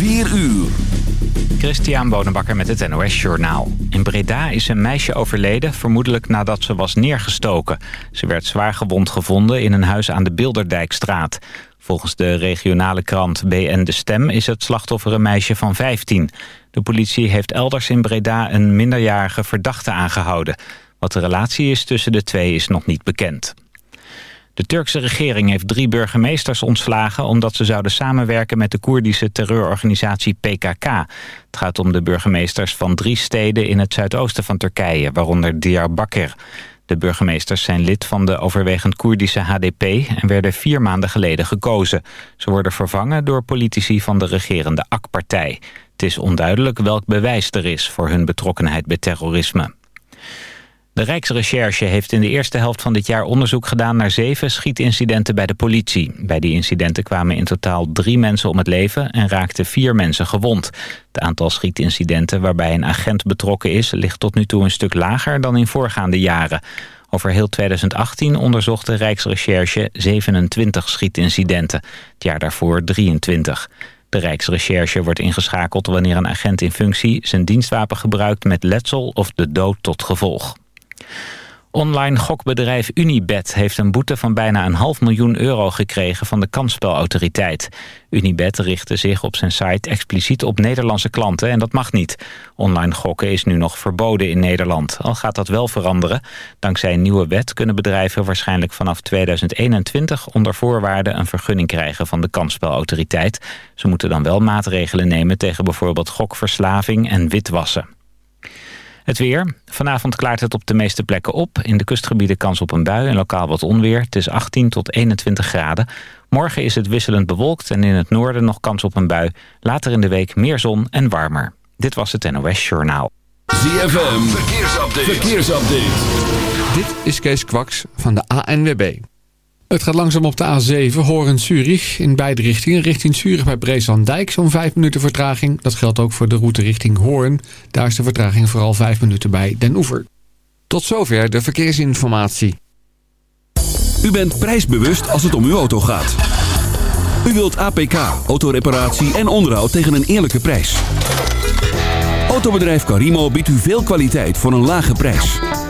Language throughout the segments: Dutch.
4 uur. Christian Bonenbakker met het NOS Journaal. In Breda is een meisje overleden, vermoedelijk nadat ze was neergestoken. Ze werd zwaar gewond gevonden in een huis aan de Bilderdijkstraat. Volgens de regionale krant BN De Stem is het slachtoffer een meisje van 15. De politie heeft elders in Breda een minderjarige verdachte aangehouden. Wat de relatie is tussen de twee is nog niet bekend. De Turkse regering heeft drie burgemeesters ontslagen... omdat ze zouden samenwerken met de Koerdische terreurorganisatie PKK. Het gaat om de burgemeesters van drie steden in het zuidoosten van Turkije... waaronder Diyarbakir. De burgemeesters zijn lid van de overwegend Koerdische HDP... en werden vier maanden geleden gekozen. Ze worden vervangen door politici van de regerende AK-partij. Het is onduidelijk welk bewijs er is voor hun betrokkenheid bij terrorisme. De Rijksrecherche heeft in de eerste helft van dit jaar onderzoek gedaan naar zeven schietincidenten bij de politie. Bij die incidenten kwamen in totaal drie mensen om het leven en raakten vier mensen gewond. Het aantal schietincidenten waarbij een agent betrokken is ligt tot nu toe een stuk lager dan in voorgaande jaren. Over heel 2018 onderzocht de Rijksrecherche 27 schietincidenten. Het jaar daarvoor 23. De Rijksrecherche wordt ingeschakeld wanneer een agent in functie zijn dienstwapen gebruikt met letsel of de dood tot gevolg. Online gokbedrijf Unibet heeft een boete van bijna een half miljoen euro gekregen van de kansspelautoriteit. Unibet richtte zich op zijn site expliciet op Nederlandse klanten en dat mag niet. Online gokken is nu nog verboden in Nederland, al gaat dat wel veranderen. Dankzij een nieuwe wet kunnen bedrijven waarschijnlijk vanaf 2021 onder voorwaarden een vergunning krijgen van de kansspelautoriteit. Ze moeten dan wel maatregelen nemen tegen bijvoorbeeld gokverslaving en witwassen. Het weer. Vanavond klaart het op de meeste plekken op. In de kustgebieden kans op een bui en lokaal wat onweer. Het is 18 tot 21 graden. Morgen is het wisselend bewolkt en in het noorden nog kans op een bui. Later in de week meer zon en warmer. Dit was het NOS Journaal. ZFM. Verkeersupdate. Verkeersupdate. Dit is Kees Kwaks van de ANWB. Het gaat langzaam op de A7 Horen-Zurich in beide richtingen. Richting Zurich bij Breeslanddijk zo'n 5 minuten vertraging. Dat geldt ook voor de route richting Hoorn. Daar is de vertraging vooral 5 minuten bij Den Oever. Tot zover de verkeersinformatie. U bent prijsbewust als het om uw auto gaat. U wilt APK, autoreparatie en onderhoud tegen een eerlijke prijs. Autobedrijf Carimo biedt u veel kwaliteit voor een lage prijs.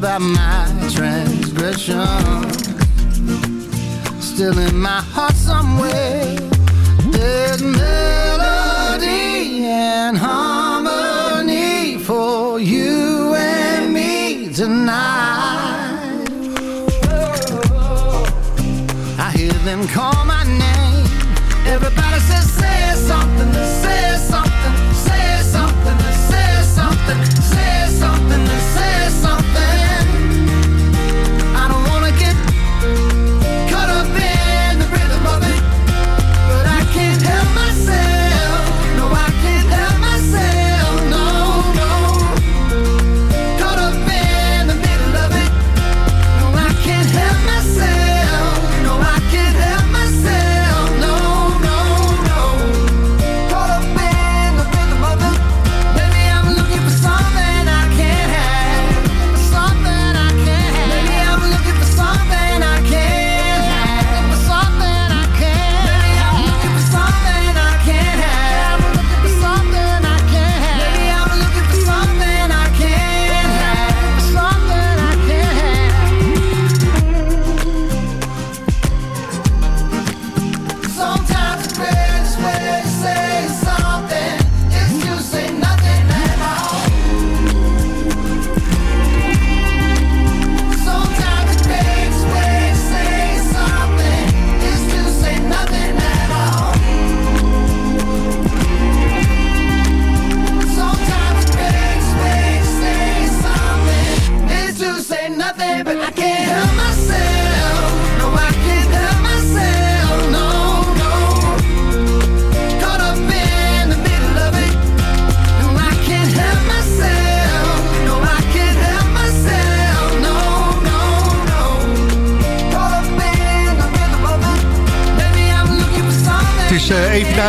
By my transgression. Still in my heart somewhere, there's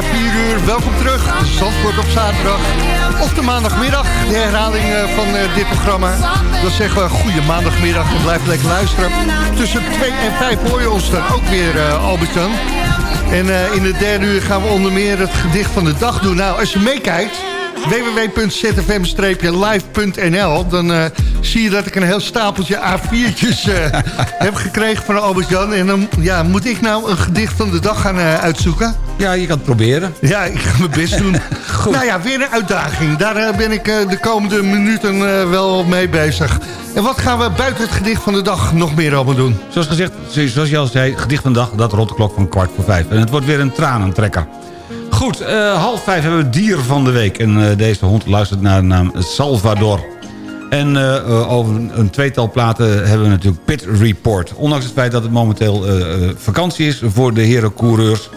na 4 uur. Welkom terug. Zandvoort op zaterdag. Op de maandagmiddag. De herhaling eh, van eh, dit programma. Dan zeggen we goede maandagmiddag en blijf lekker luisteren. Tussen 2 en 5 hoor je ons dan ook weer, eh Albert-Jan. En in de derde uur gaan we onder meer het gedicht van de dag doen. Nou, als je meekijkt, www.zfm-live.nl... dan zie je dat ik een heel stapeltje A4'tjes eh, heb gekregen van Albert-Jan. En dan ja, moet ik nou een gedicht van de dag gaan uitzoeken. Ja, je kan het proberen. Ja, ik ga mijn best doen. Nou ja, weer een uitdaging. Daar eh, ben ik eh, de komende minuten eh, wel mee bezig. En wat gaan we buiten het gedicht van de dag nog meer allemaal doen? Zoals gezegd, zoals je al zei, gedicht van de dag, dat rond de klok van kwart voor vijf. En het wordt weer een tranentrekker. Goed, half vijf hebben we dier van de week. En deze hond luistert naar de naam Salvador. En over een, tweetal platen hebben we natuurlijk Pit Report. Ondanks het feit dat het momenteel vakantie is voor de heren coureurs...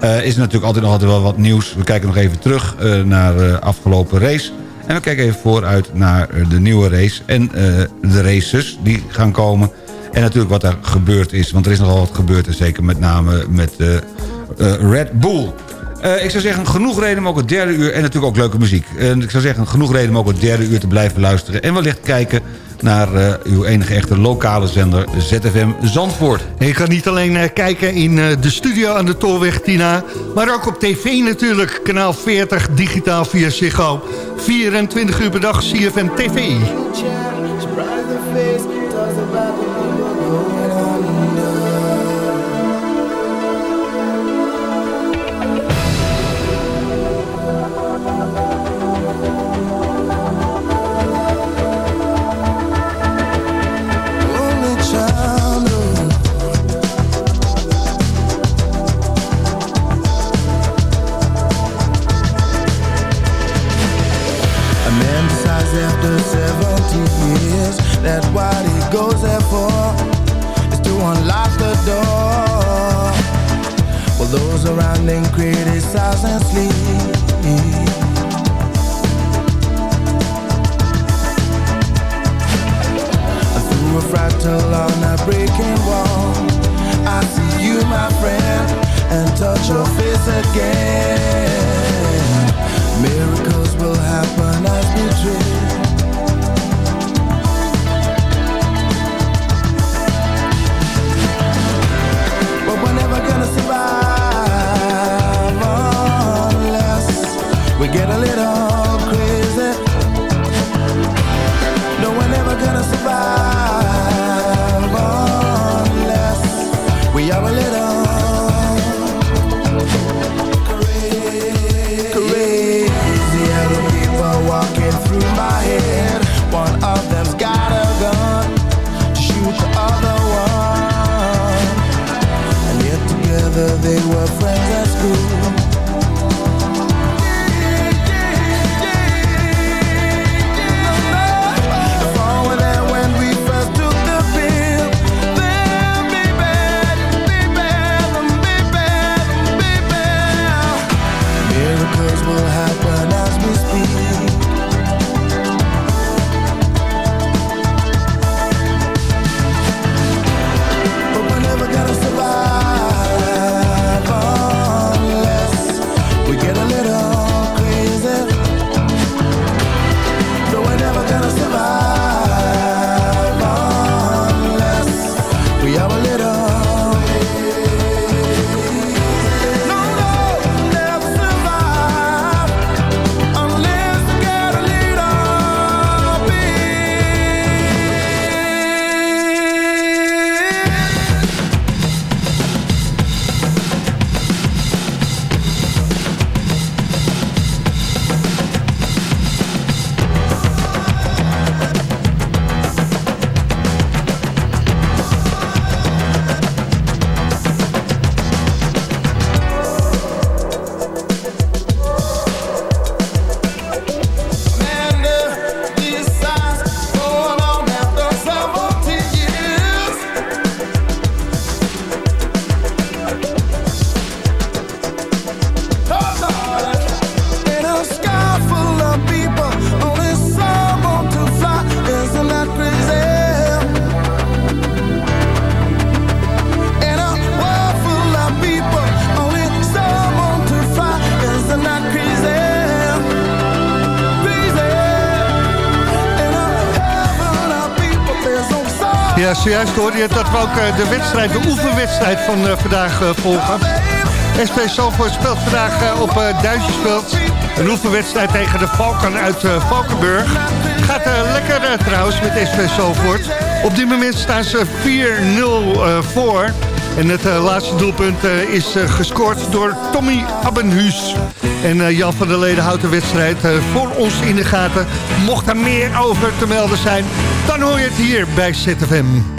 eh, is natuurlijk altijd nog altijd wel wat nieuws. We kijken nog even terug eh, naar de afgelopen race. En we kijken even vooruit naar eh, de nieuwe race. En eh, de races die gaan komen. En natuurlijk wat er gebeurd is. Want er is nogal wat gebeurd. En zeker met name met eh, eh, Red Bull. Eh, ik zou zeggen, genoeg reden om ook het derde uur... en natuurlijk ook leuke muziek. En ik zou zeggen, genoeg reden om ook het derde uur te blijven luisteren... en wellicht kijken naar eh, uw enige echte lokale zender ZFM Zandvoort. En je kan niet alleen eh, kijken in eh, de studio aan de Tolweg Tina... maar ook op tv natuurlijk. Kanaal 40, digitaal via Ziggo. 24 uur per dag CFM TV. That what he goes there for is to unlock the door. While those around him criticize and sleep. Through a fractal on a breaking wall, I see you, my friend, and touch your face again. Miracles will happen as we dream. Get a little Juist hoorde je dat we ook eh, de wedstrijd, de oefenwedstrijd van eh, vandaag eh, volgen. SP Salvoort speelt vandaag op Duitsersveld een oefenwedstrijd tegen de Valken uit Valkenburg. Gaat lekker trouwens met SP Salvoort. Op dit moment staan ze 4-0 voor. En het laatste doelpunt is gescoord door Tommy Abbenhuis. En Jan van der Leden houdt de wedstrijd voor ons in de gaten. Mocht er meer over te melden zijn, dan hoor je het hier bij ZFM.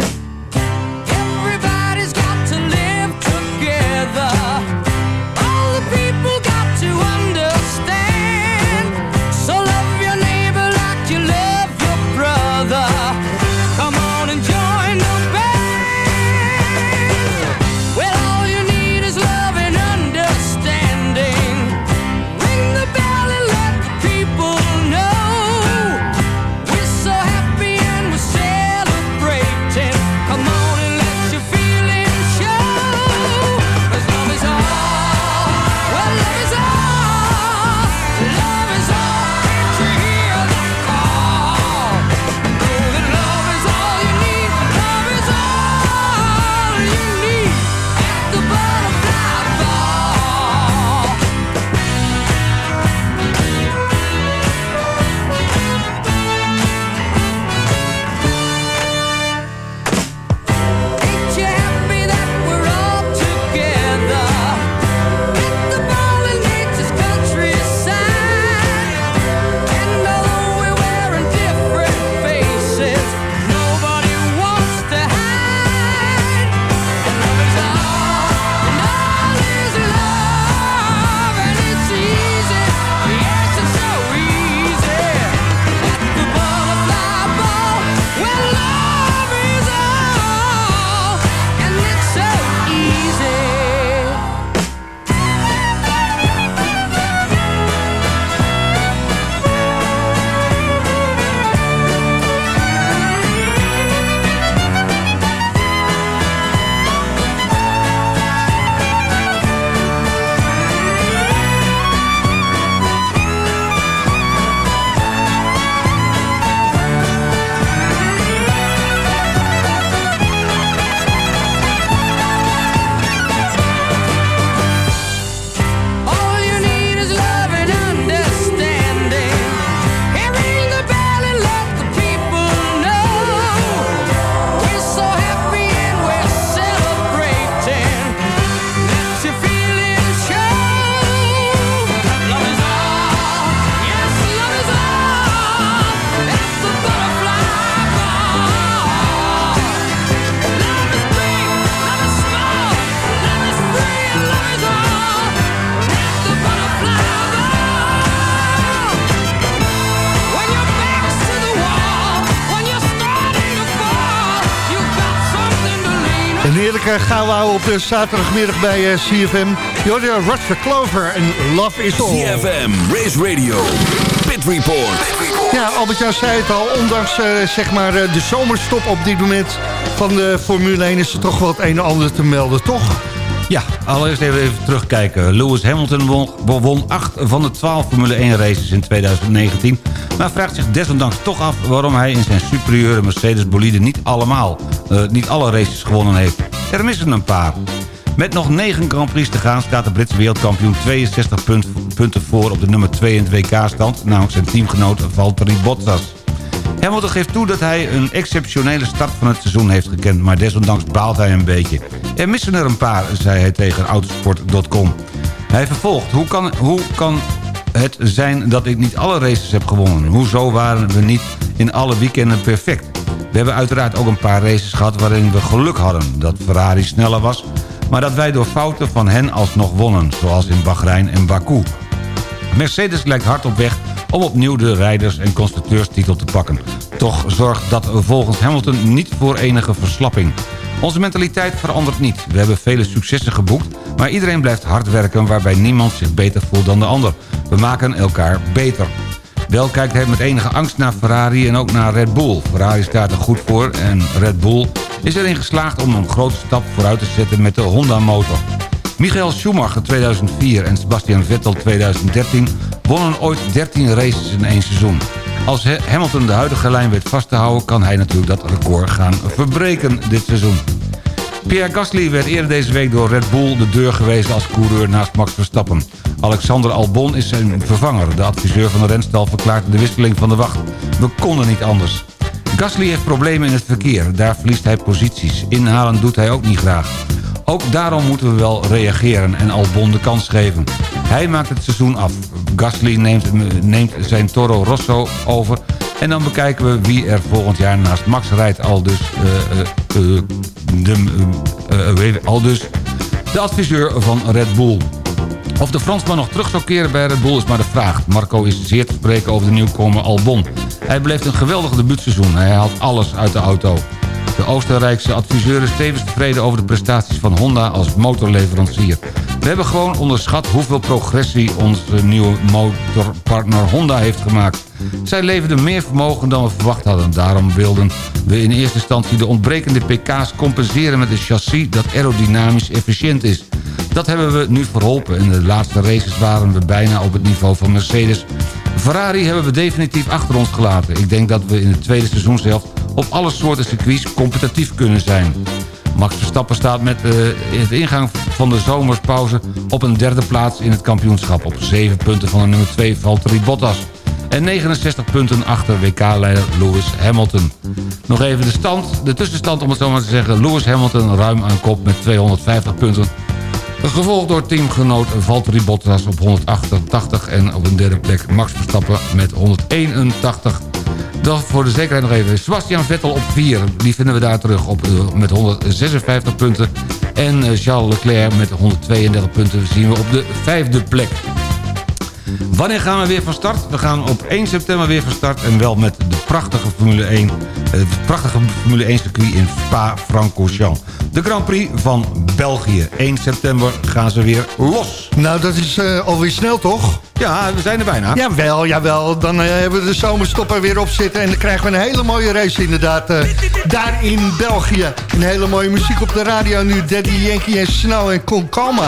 Gauw houden op de zaterdagmiddag bij eh, CFM. Jordi Roger Clover en Love is All. CFM, Race Radio, Pit Report. Ja, Albert-Jan zei het al, ondanks eh, zeg maar, eh, de zomerstop op dit moment van de Formule 1 is er toch wel het een en ander te melden, toch? Ja, allereerst even, even terugkijken. Lewis Hamilton won, won 8 van de 12 Formule 1 races in 2019... maar vraagt zich desondanks toch af waarom hij in zijn superieure Mercedes bolide niet allemaal, eh, niet alle races gewonnen heeft. Er missen een paar. Met nog 9 Grand Prix te gaan staat de Britse wereldkampioen 62 punt- punten voor op de nummer 2 in het WK-stand, namelijk zijn teamgenoot Valtteri Bottas. Hamilton geeft toe dat hij een exceptionele start van het seizoen heeft gekend... maar desondanks baalt hij een beetje. Er missen er een paar, zei hij tegen Autosport.com. Hij vervolgt, hoe kan, hoe kan het zijn dat ik niet alle races heb gewonnen? Hoezo waren we niet in alle weekenden perfect? We hebben uiteraard ook een paar races gehad waarin we geluk hadden... dat Ferrari sneller was, maar dat wij door fouten van hen alsnog wonnen... zoals in Bahrein en Baku. Mercedes lijkt hard op weg om opnieuw de rijders- en constructeurstitel te pakken. Toch zorgt dat volgens Hamilton niet voor enige verslapping. Onze mentaliteit verandert niet. We hebben vele successen geboekt, maar iedereen blijft hard werken... waarbij niemand zich beter voelt dan de ander. We maken elkaar beter. Wel kijkt hij met enige angst naar Ferrari en ook naar Red Bull. Ferrari staat er goed voor en Red Bull is erin geslaagd om een grote stap vooruit te zetten met de Honda-motor. Michael Schumacher 2004 en Sebastian Vettel 2013 wonnen ooit 13 races in één seizoen. Als Ha- Hamilton de huidige lijn weet vast te houden... kan hij natuurlijk dat record gaan verbreken dit seizoen. Pierre Gasly werd eerder deze week door Red Bull de deur gewezen als coureur naast Max Verstappen. Alexander Albon is zijn vervanger. De adviseur van de renstal verklaart de wisseling van de wacht. We konden niet anders. Gasly heeft problemen in het verkeer. Daar verliest hij posities. Inhalen doet hij ook niet graag. Ook daarom moeten we wel reageren en Albon de kans geven. Hij maakt het seizoen af. Gasly neemt, neemt zijn Toro Rosso over... en dan bekijken we wie er volgend jaar naast Max rijdt. Al dus, eh, eh, eh, de, al dus de adviseur van Red Bull. Of de Fransman nog terug zou keren bij Red Bull is maar de vraag. Marco is zeer te spreken over de nieuwkomer Albon. Hij beleeft een geweldig debuutseizoen. Hij haalt alles uit de auto. De Oostenrijkse adviseur is tevens tevreden over de prestaties van Honda als motorleverancier. We hebben gewoon onderschat hoeveel progressie onze nieuwe motorpartner Honda heeft gemaakt. Zij leverden meer vermogen dan we verwacht hadden. Daarom wilden we in eerste instantie de ontbrekende pk's compenseren met een chassis dat aerodynamisch efficiënt is. Dat hebben we nu verholpen. In de laatste races waren we bijna op het niveau van Mercedes. Ferrari hebben we definitief achter ons gelaten. Ik denk dat we in de tweede seizoenshelft op alle soorten circuits competitief kunnen zijn. Max Verstappen staat met uh, het ingang van de zomerspauze op een derde plaats in het kampioenschap. Op 7 punten van de nummer 2 Valtteri Bottas. En 69 punten achter WK-leider Lewis Hamilton. Nog even de stand, de tussenstand om het zo maar te zeggen. Lewis Hamilton ruim aan kop met 250 punten. Gevolgd door teamgenoot Valtteri Bottas op 188 en op een derde plek Max Verstappen met 181. Dan voor de zekerheid nog even Sebastian Vettel op 4. Die vinden we daar terug op, eh, met 156 punten. En eh, Charles Leclerc met 132 punten zien we op de vijfde plek. Wanneer gaan we weer van start? We gaan op 1 september weer van start. En wel met de prachtige Formule 1, het prachtige Formule 1 circuit in Spa-Francorchamps. De Grand Prix van België. 1 september gaan ze weer los. Nou, dat is eh, alweer snel, toch? Ja, we zijn er bijna. Jawel, jawel. Dan eh, hebben we de zomerstop er weer op zitten. En dan krijgen we een hele mooie race inderdaad. eh, daar in België. Een hele mooie muziek op de radio nu. Daddy Yankee en Snow en Con Calma.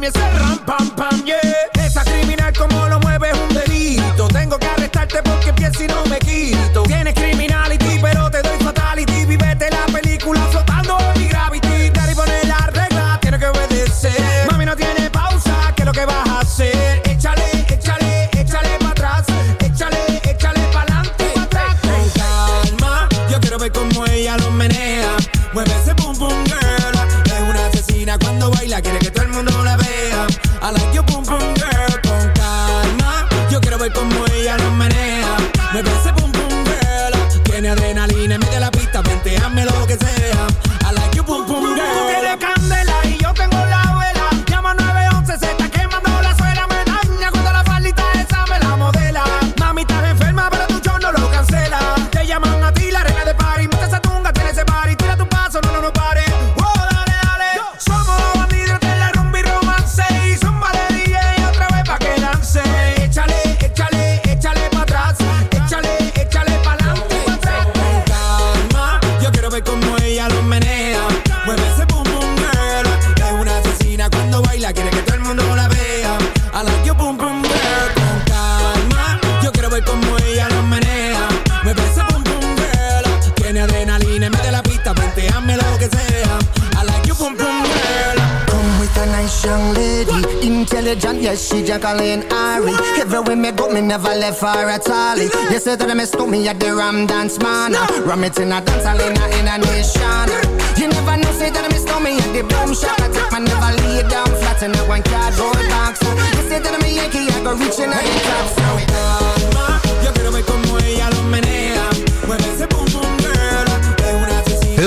me say ram pam pam, yeah. Lady, intelligent, yes, she Jacqueline Ari. Everywhere me go, me never left her at all. You say that me stole me at the Ram Dance Man. Ram it in a dance hall in a, in a nation. You never know, say that me stole me at the boom shop. I take my never lay down flat in a one cardboard box. You say that me Yankee, I go reaching out the top. So it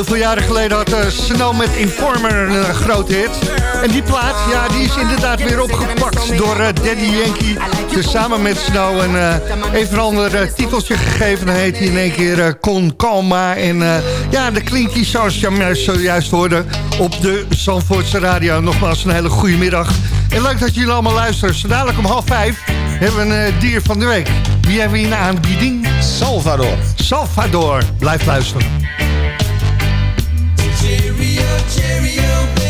Heel veel jaren geleden had uh, Snow met Informer een uh, grote hit. En die plaat, ja, die is inderdaad weer opgepakt door uh, Daddy Yankee. Dus samen met Snow en uh, even een ander titeltje gegeven. Dan heet hij in één keer Con Calma. En ja, de klinkt zoals je zojuist hoorde op de Zandvoortse radio. Nogmaals een hele goede middag. En leuk dat jullie allemaal luisteren. Zo dadelijk om half vijf hebben we een dier van de week. Wie hebben we in de aanbieding? Salvador. Salvador. Blijf luisteren. Cheerio,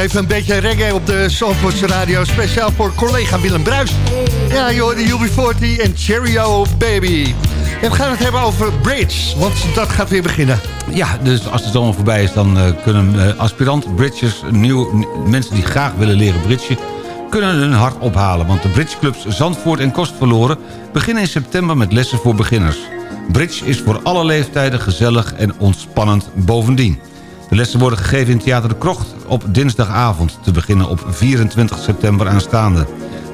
even een beetje reggae op de Zandvoortse radio. Speciaal voor collega Willem Bruis. Ja, je hoorde UB40 en Cheerio Baby. En we gaan het hebben over Bridge, want dat gaat weer beginnen. Ja, dus als de zomer voorbij is, dan eh, kunnen eh, aspirant bridgers, nieuw, mensen die graag willen leren bridgen... kunnen hun hart ophalen... want de bridgeclubs Zandvoort en Kostverloren beginnen in september met lessen voor beginners. Bridge is voor alle leeftijden gezellig en ontspannend bovendien. De lessen worden gegeven in Theater de Krocht op dinsdagavond... te beginnen op 24 september aanstaande.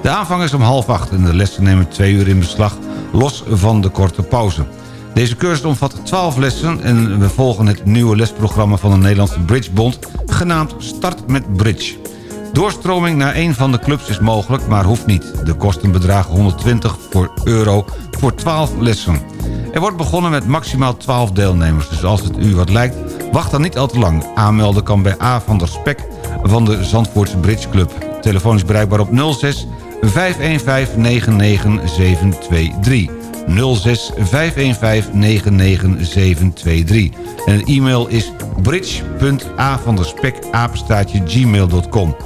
De aanvang is om half acht en de lessen nemen twee uur in beslag... los van de korte pauze. Deze cursus omvat 12 lessen en we volgen het nieuwe lesprogramma van de Nederlandse Bridgebond... genaamd Start met Bridge. Doorstroming naar een van de clubs is mogelijk, maar hoeft niet. De kosten bedragen 120 voor euro voor 12 lessen. Er wordt begonnen met maximaal 12 deelnemers, dus als het u wat lijkt... wacht dan niet al te lang. Aanmelden kan bij A van der Spek van de Zandvoortse Bridge Club. Telefoon is bereikbaar op 06 515 99723. 06 515 99723. En het e-mail is bridge.avanderspek@gmail.com.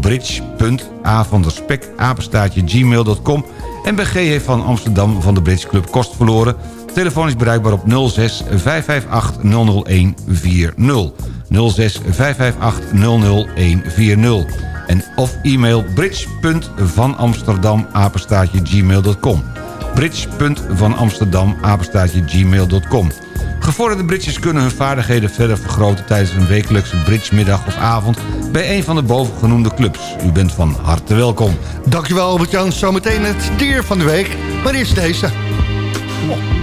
bridge.avanderspek@gmail.com. En bij GH van Amsterdam van de Bridge Club Kost verloren. Telefoon is bereikbaar op 06 558 001 40. 06 558 001 40. En of e-mail bridge.vanamsterdam apenstaatje gmail.com bridge.vanamsterdam apenstaatje gmail.com Gevorderde bridges kunnen hun vaardigheden verder vergroten... tijdens een wekelijkse bridgemiddag of avond... bij een van de bovengenoemde clubs. U bent van harte welkom. Dankjewel Albert-Jan. Zometeen het dier van de week. Maar eerst deze. Me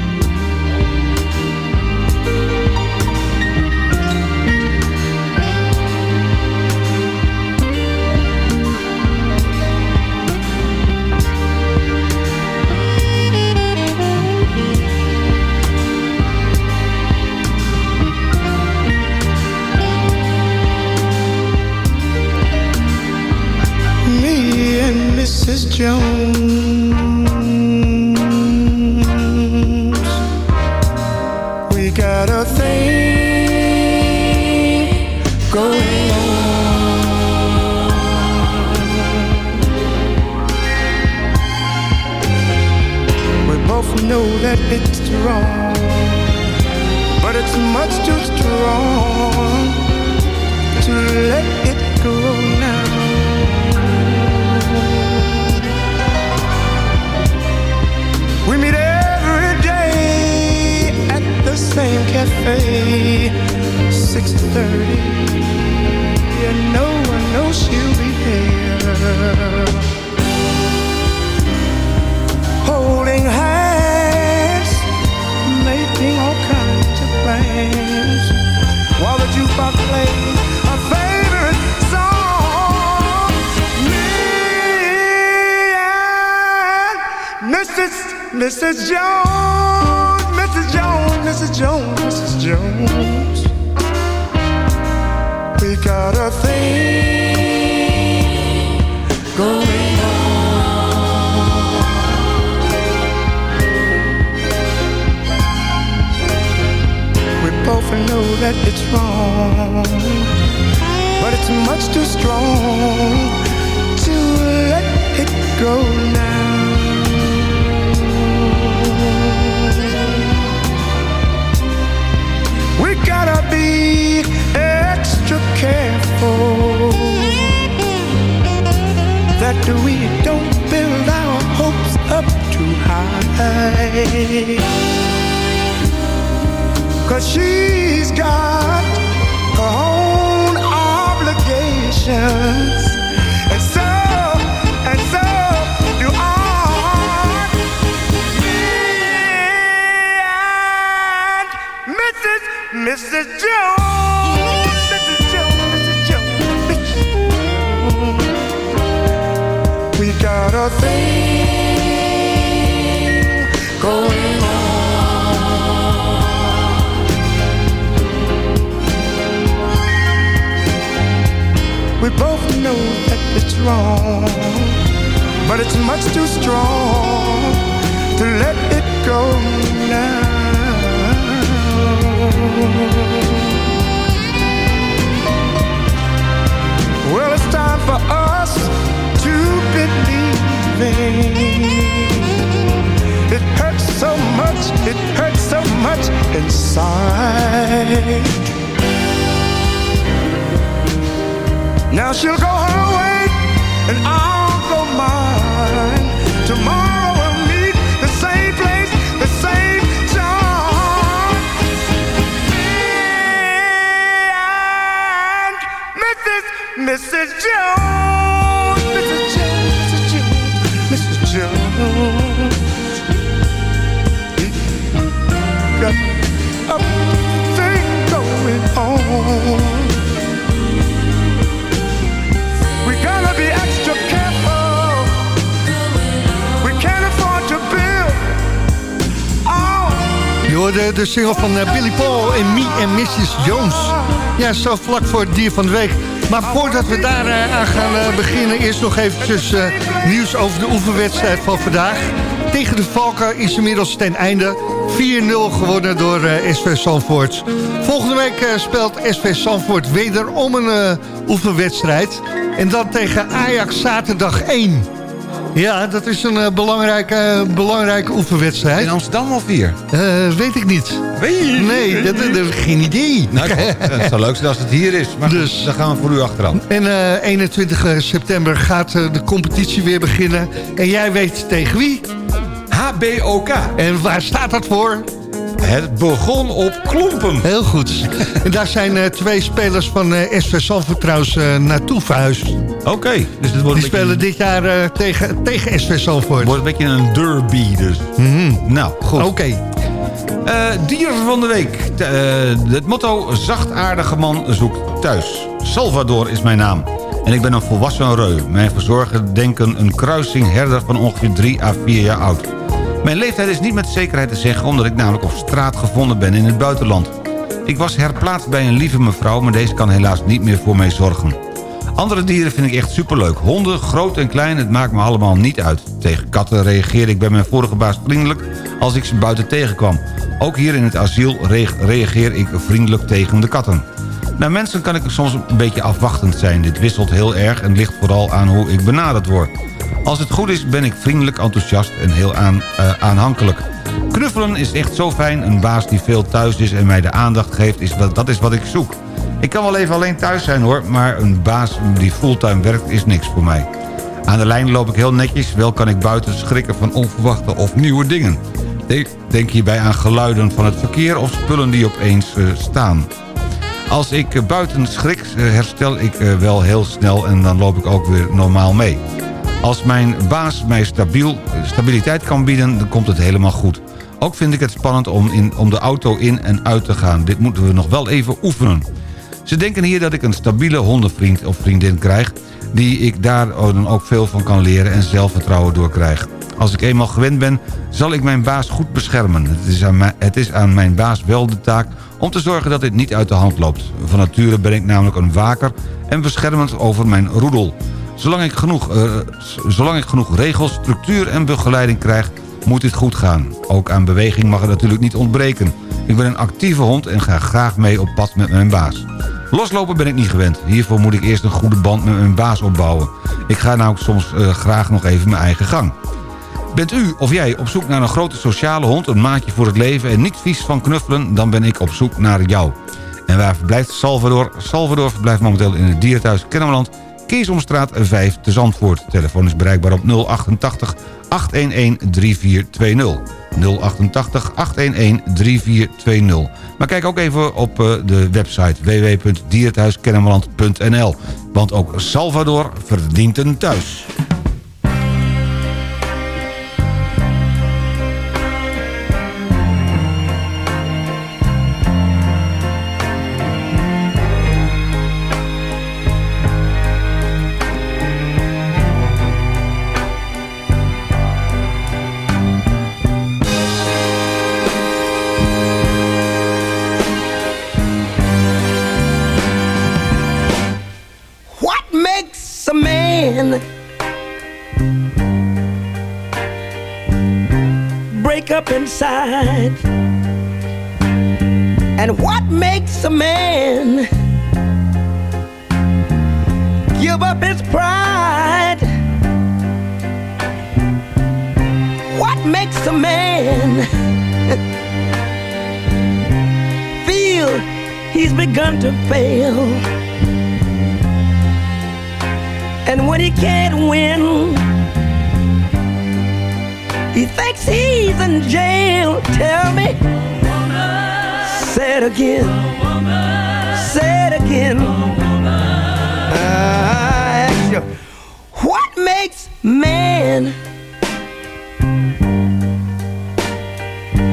she's got her own obligations. And so, and so do I. Me and Mrs. Mrs. Jones, wrong, but it's much too strong to let it go now. Well, it's time for us to believe It hurts so much, it hurts so much inside. Now she'll go and I'll go mine. Tomorrow we'll meet the same place, the same time. Me and Mrs. Mrs. Jones. De single van eh, Billy Paul en Me en Mrs. Jones. Ja, zo vlak voor het dier van de week. Maar voordat we daar eh, aan gaan eh, beginnen... eerst nog eventjes nieuws over de oefenwedstrijd van vandaag. Tegen de Valken is inmiddels ten einde 4-0 gewonnen door SV Zandvoort. Volgende week speelt SV Zandvoort wederom een oefenwedstrijd. En dan tegen Ajax zaterdag 1. Ja, dat is een eh, belangrijke, eh, belangrijke oefenwedstrijd. In Amsterdam of hier? weet ik niet. Weet je? Nee, dat, dat, dat- geen idee. Nou, het zou leuk zijn als het hier is. Maar Dus- dan gaan we voor u achteraan. En eh, 21 september gaat eh, de competitie weer beginnen. En jij weet tegen wie? HBOK. En waar staat dat voor? Het begon op klompen. Heel goed. en daar zijn eh, twee spelers van eh SV trouwens eh, naartoe verhuisd. Oké. dus het wordt Die een spelen dit jaar tegen, tegen SV Zandvoort. wordt een beetje een derby dus. Nou, goed. Oké. Eh, dier van de week. Het motto zachtaardige man zoekt thuis. Salvador is mijn naam. En ik ben een volwassen reu. Mijn verzorger denken een kruising herder van ongeveer 3 à 4 jaar oud. Mijn leeftijd is niet met zekerheid te zeggen... omdat ik namelijk op straat gevonden ben in het buitenland. Ik was herplaatst bij een lieve mevrouw... maar deze kan helaas niet meer voor mij zorgen. Andere dieren vind ik echt superleuk. Honden, groot en klein, het maakt me allemaal niet uit. Tegen katten reageerde ik bij mijn vorige baas vriendelijk... als ik ze buiten tegenkwam. Ook hier in het asiel re- reageer ik vriendelijk tegen de katten. Naar mensen kan ik soms een beetje afwachtend zijn. Dit wisselt heel erg en ligt vooral aan hoe ik benaderd word. Als het goed is ben ik vriendelijk, enthousiast en heel aan, eh, aanhankelijk. Knuffelen is echt zo fijn. Een baas die veel thuis is en mij de aandacht geeft, is wat, dat is wat ik zoek. Ik kan wel even alleen thuis zijn hoor, maar een baas die fulltime werkt is niks voor mij. Aan de lijn loop ik heel netjes, wel kan ik buiten schrikken van onverwachte of nieuwe dingen. Denk- hierbij aan geluiden van het verkeer of spullen die opeens eh, staan. Als ik eh, buiten schrik, herstel ik wel heel snel en dan loop ik ook weer normaal mee. Als mijn baas mij stabiliteit kan bieden, dan komt het helemaal goed. Ook vind ik het spannend om, in, om de auto in en uit te gaan. Dit moeten we nog wel even oefenen. Ze denken hier dat ik een stabiele hondenvriend of vriendin krijg... die ik daar dan ook veel van kan leren en zelfvertrouwen door krijg. Als ik eenmaal gewend ben, zal ik mijn baas goed beschermen. Het is, aan het is aan mijn baas wel de taak om te zorgen dat dit niet uit de hand loopt. Van nature ben ik namelijk een waker en beschermend over mijn roedel. Zolang ik genoeg, eh, zolang ik genoeg regels, structuur en begeleiding krijg, moet dit goed gaan. Ook aan beweging mag het natuurlijk niet ontbreken. Ik ben een actieve hond en ga graag mee op pad met mijn baas. Loslopen ben ik niet gewend. Hiervoor moet ik eerst een goede band met mijn baas opbouwen. Ik ga nou soms eh, graag nog even mijn eigen gang. Bent u of jij op zoek naar een grote sociale hond, een maatje voor het leven... en niet vies van knuffelen, dan ben ik op zoek naar jou. En waar verblijft Salvador? Salvador verblijft momenteel in het dierenthuis Kennemerland... Keesomstraat 5 te Zandvoort. Telefoon is bereikbaar op 088 811 3420. 088 811 3420. Maar kijk ook even op eh, de website www.dierenthuiskennemerland.nl. Want ook Salvador verdient een thuis. Up inside? And what makes a man give up his pride? What makes a man feel he's begun to fail? And when he can't win, he thinks he's in jail. Tell me, say it again, say it again. what makes Man,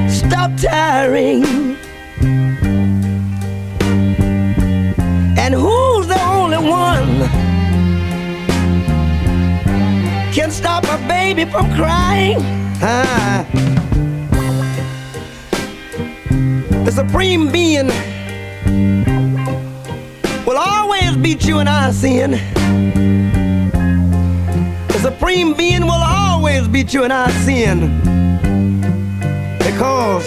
stop tiring. And who's the only one can stop a baby from crying? The supreme being will always beat you in our sin. The supreme being will always beat you in our sin. Because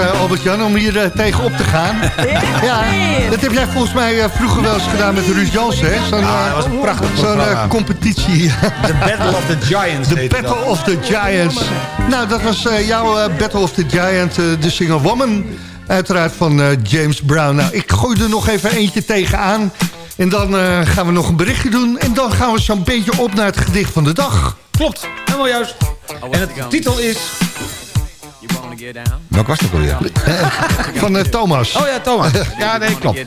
Albert-Jan, om hier eh, tegen op te gaan. ja, dat heb jij volgens mij eh, vroeger wel eens gedaan met Ruud Jansen, hè? Zo'n eh, prachtig Zo'n eh, programma. competitie. The Battle of the Giants The Battle dat. of the Giants. Nou, dat was eh, jouw eh, Battle of the Giant, eh, de single Woman. Uiteraard van eh, James Brown. Nou, ik gooi er nog even eentje tegenaan. En dan eh, gaan we nog een berichtje doen. En dan gaan we zo'n beetje op naar het gedicht van de dag. Klopt, helemaal juist. En het titel is... Welk was het ook alweer? Van eh, Thomas. Oh ja, Thomas. Ja, nee, klopt.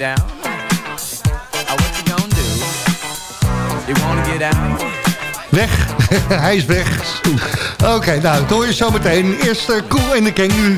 Weg. Hij is weg. Oké, nou, dat hoor je zo meteen. Eerst eh, Cool in de King nu.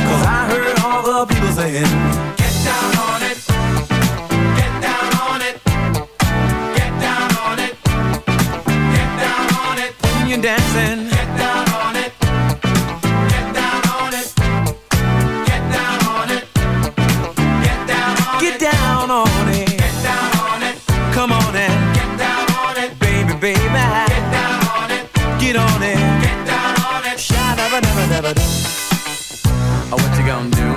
I heard all the people saying, Get down on it, get down on it, get down on it, get down on it. When you're dancing, get down on it. Get down on it. Get down on it. Get down on it. Get down on it. Get down on it. Come on and get down on it. Baby, baby. Get down on it. Get on it. Get down on it. Sha-da-ba-da-ba-da-ba-da. Oh, what you gonna do?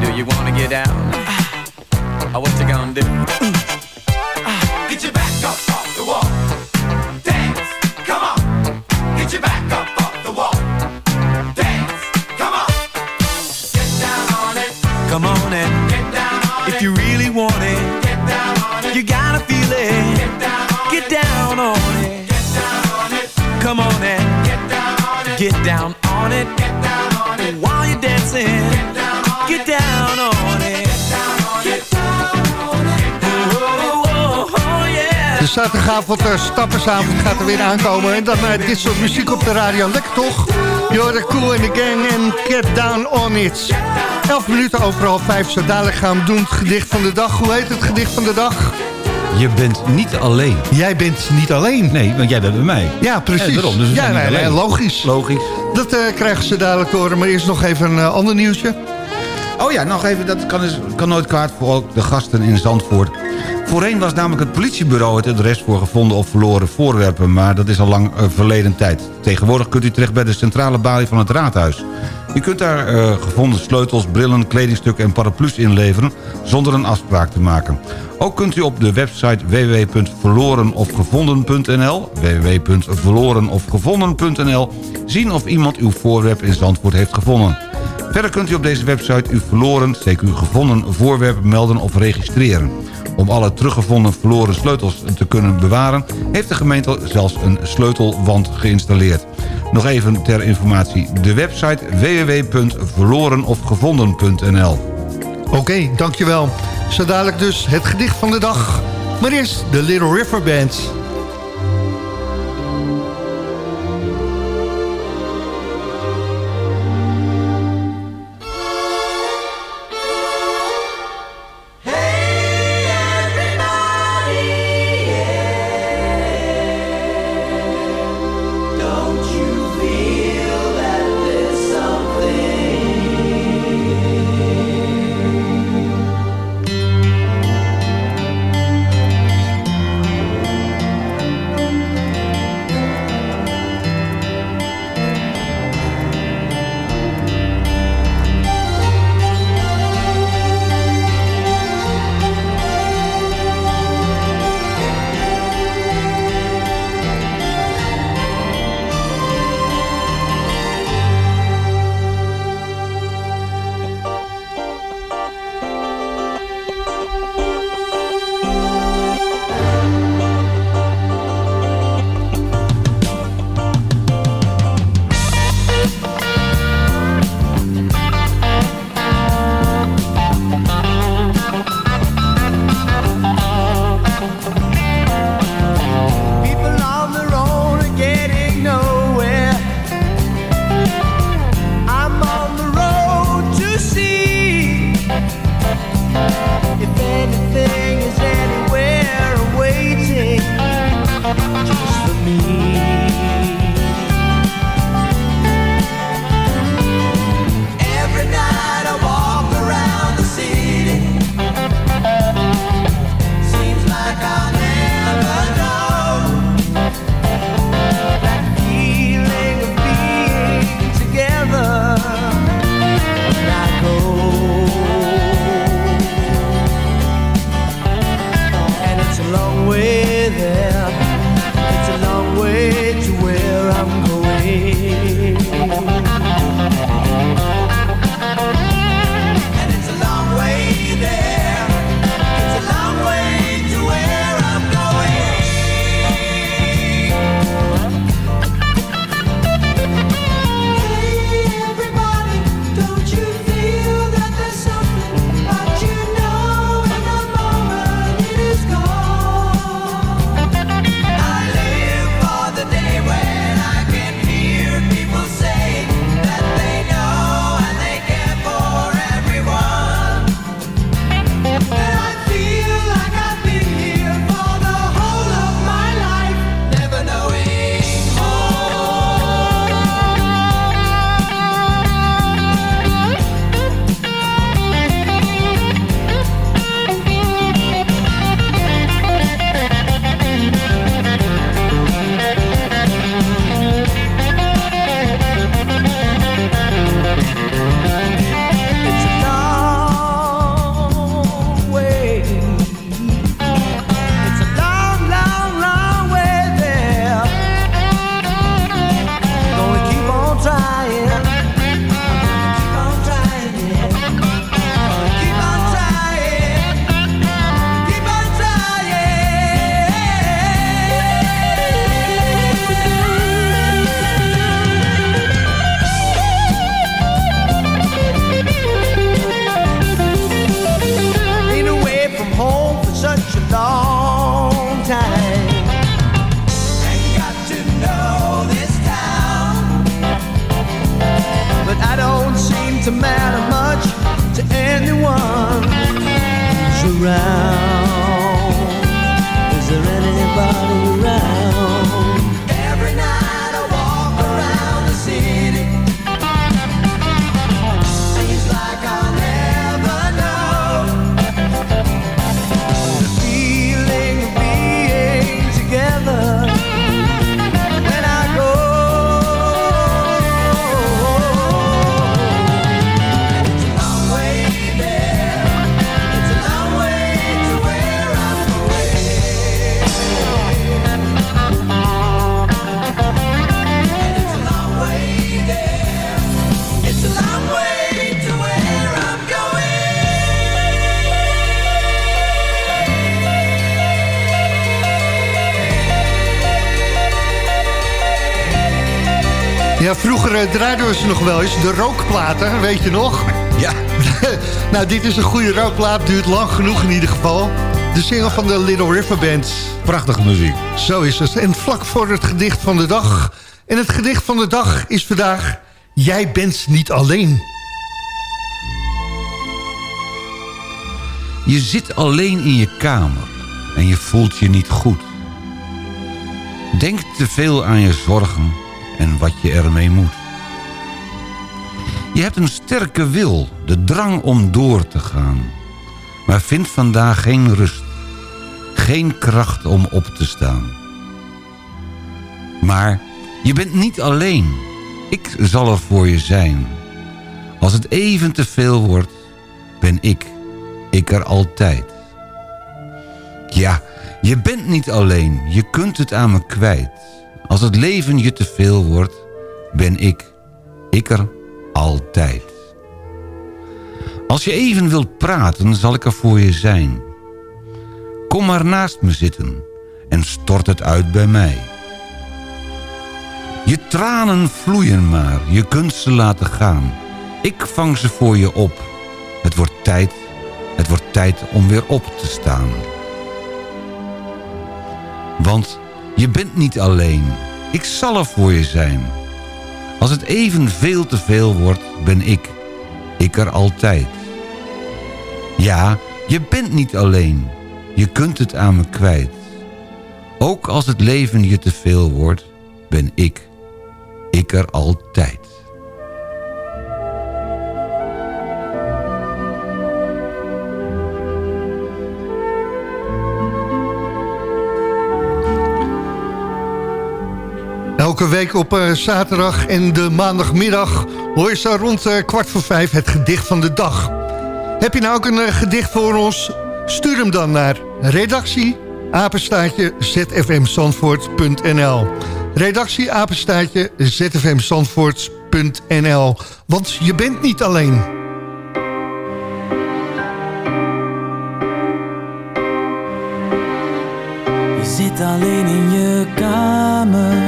Do you wanna get down? Oh, what you gonna do? Get your back up off the wall. Dance. Come on. Get your back up off the wall. Dance. Come on. Get down on it. Come on and get down on it. If you really want it, get down on it. You gotta feel it. Get down on get it. On it. Get down on it. Come on and get down on it. Get down on on it. Get down zaterdagavond, uh, stappersavond gaat er weer aankomen. En dan uh, dit soort muziek op de radio. Lekker toch? You're cool in the gang en get down on it. 11 minuten overal 5. Zo dadelijk gaan doen het gedicht van de dag. Hoe heet het gedicht van de dag? Je bent niet alleen. Jij bent niet alleen. Nee, want jij bent bij mij. Ja, precies. Ja, daarom, dus ja, nee, nee, alleen. logisch. Logisch. Dat eh, krijgen ze dadelijk horen. Maar eerst nog even een eh, ander nieuwtje. Oh ja, nog even, dat kan, dus, kan nooit kwaad voor ook de gasten in Zandvoort. Voorheen was namelijk het politiebureau het adres voor gevonden of verloren voorwerpen... maar dat is al lang eh, verleden tijd. Tegenwoordig kunt u terecht bij de centrale balie van het raadhuis. U kunt daar eh, gevonden sleutels, brillen, kledingstukken en paraplu's inleveren... zonder een afspraak te maken. Ook kunt u op de website www.verlorenofgevonden.nl www.verlorenofgevonden.nl zien of iemand uw voorwerp in Zandvoort heeft gevonden. Verder kunt u op deze website uw verloren, zeker uw gevonden voorwerpen melden of registreren. Om alle teruggevonden verloren sleutels te kunnen bewaren... heeft de gemeente zelfs een sleutelwand geïnstalleerd. Nog even ter informatie. De website www.verlorenofgevonden.nl Oké, dankjewel. Zo dadelijk dus het gedicht van de dag. Maar eerst de Little River Band. Vroeger eh, draaiden we ze nog wel eens. De rookplaten, weet je nog? Ja. nou, dit is een goede rookplaat. Duurt lang genoeg in ieder geval. De single van de Little River Band. Prachtige muziek. Zo is het. En vlak voor het gedicht van de dag. En het gedicht van de dag is vandaag... Jij bent niet alleen. Je zit alleen in je kamer en je voelt je niet goed. Denk te veel aan je zorgen en wat je ermee moet. Je hebt een sterke wil, de drang om door te gaan. Maar vindt vandaag geen rust, geen kracht om op te staan. Maar je bent niet alleen. Ik zal er voor je zijn. Als het even te veel wordt, ben ik, ik er altijd. Ja, je bent niet alleen, je kunt het aan me kwijt. Als het leven je te veel wordt, ben ik, ik er altijd. Als je even wilt praten, zal ik er voor je zijn. Kom maar naast me zitten en stort het uit bij mij. Je tranen vloeien maar, je kunt ze laten gaan. Ik vang ze voor je op. Het wordt tijd, het wordt tijd om weer op te staan. Want je bent niet alleen. Ik zal er voor je zijn. Als het even veel te veel wordt, ben ik. Ik er altijd. Ja, je bent niet alleen. Je kunt het aan me kwijt. Ook als het leven je te veel wordt, ben ik. Ik er altijd. Elke week op eh, zaterdag en de maandagmiddag hoor je zo rond eh, kwart voor vijf het gedicht van de dag. Heb je nou ook een eh, gedicht voor ons? Stuur hem dan naar redactie apenstaatje zfmzandvoort.nl Redactie apenstaatje zfmzandvoort.nl Want je bent niet alleen. Je zit alleen in je kamer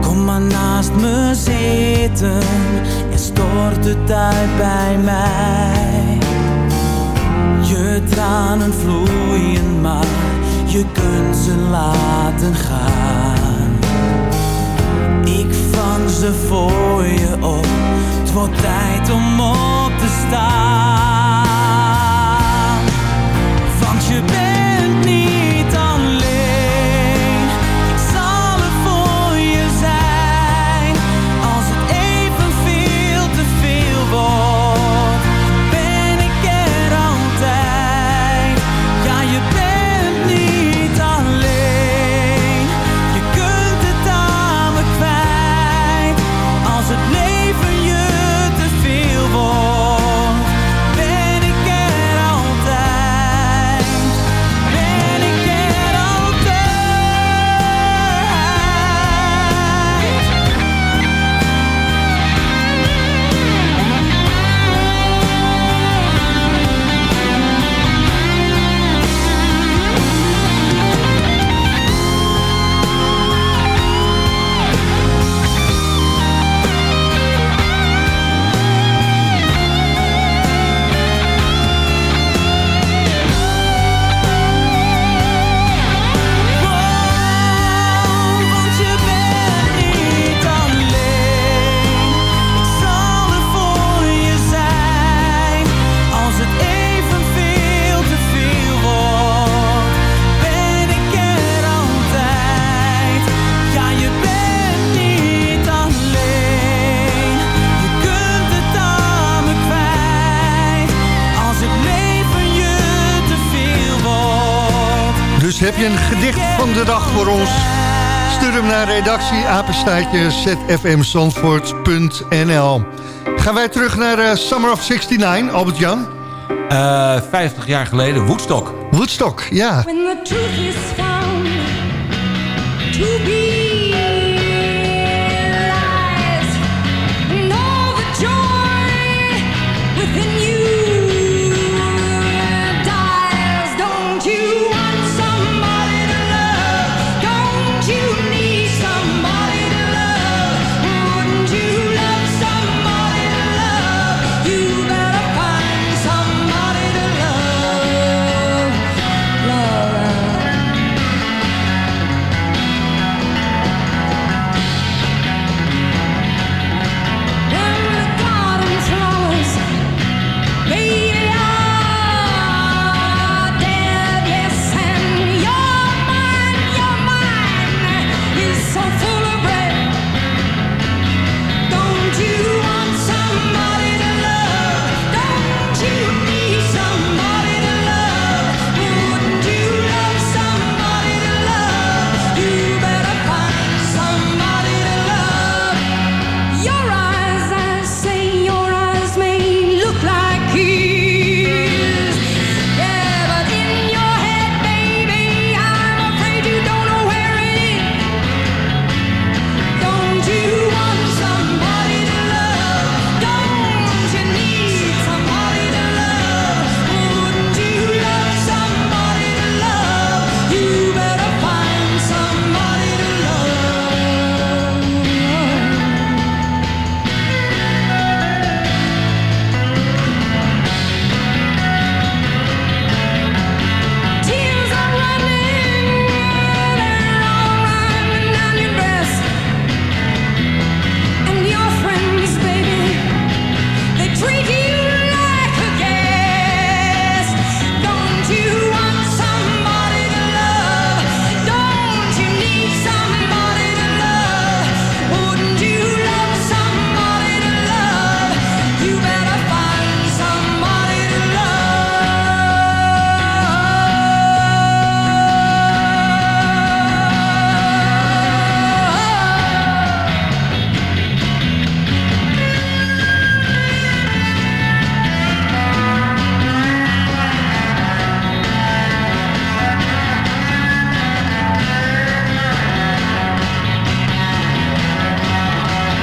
Kom maar naast me zitten en stort het uit bij mij. Je tranen vloeien, maar je kunt ze laten gaan. Ik vang ze voor je op, het wordt tijd om op te staan. Want je bent dag voor ons? Stuur hem naar redactie apenstaatje zfmzandvoort.nl Gaan wij terug naar eh, Summer of 69, Albert-Jan? Eh 50 jaar geleden, Woodstock. Woodstock, ja. When the truth is found to be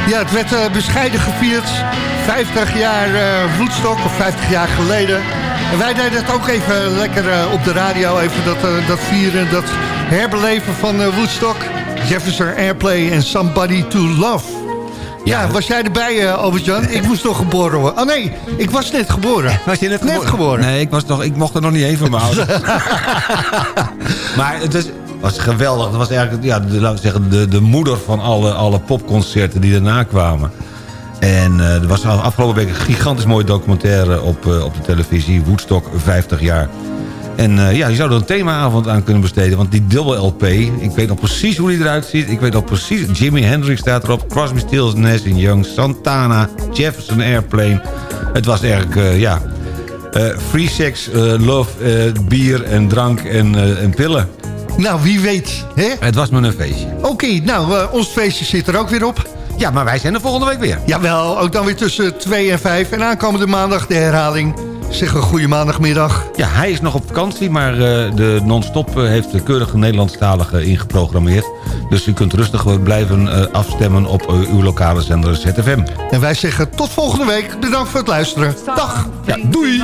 Ja, het werd eh, bescheiden gevierd. 50 jaar eh Woodstock, of 50 jaar geleden. En wij deden het ook even lekker eh, op de radio. Even dat, dat vieren, dat herbeleven van Woodstock. Jefferson Airplay en Somebody to Love. Ja, was jij erbij, Albert-Jan? Ik moest nog geboren worden. Oh nee, ik was net geboren. Was je net, Net geboren. Nee, ik, was nog, ik mocht er nog niet even me houden. maar het is, was geweldig. Het was eigenlijk ja, de, laten we zeggen, de, de moeder van alle, alle popconcerten die daarna kwamen. En eh, er was afgelopen week een gigantisch mooie documentaire op, eh, op de televisie. Woodstock 50 jaar. En eh, ja, je zou er een themaavond aan kunnen besteden. Want die dubbel LP, ik weet nog precies hoe die eruit ziet. Ik weet nog precies, Jimi Hendrix staat erop. Crosby, Stills, Nash Young, Santana, Jefferson Airplane. Het was eigenlijk, ja... free sex, love, bier en drank en, en pillen. Nou, wie weet. Hè? Het was me een feestje. Oké, nou, eh, ons feestje zit er ook weer op. Ja, maar wij zijn er volgende week weer. Jawel, ook dan weer tussen 2 en 5. En aankomende maandag de herhaling. Zeg een goede maandagmiddag. Ja, hij is nog op vakantie, maar eh, de non-stop eh, heeft de keurige Nederlandstalige ingeprogrammeerd. Dus u kunt rustig blijven eh, afstemmen op uw lokale zender ZFM. En wij zeggen tot volgende week. Bedankt voor het luisteren. Dag. Ja, doei.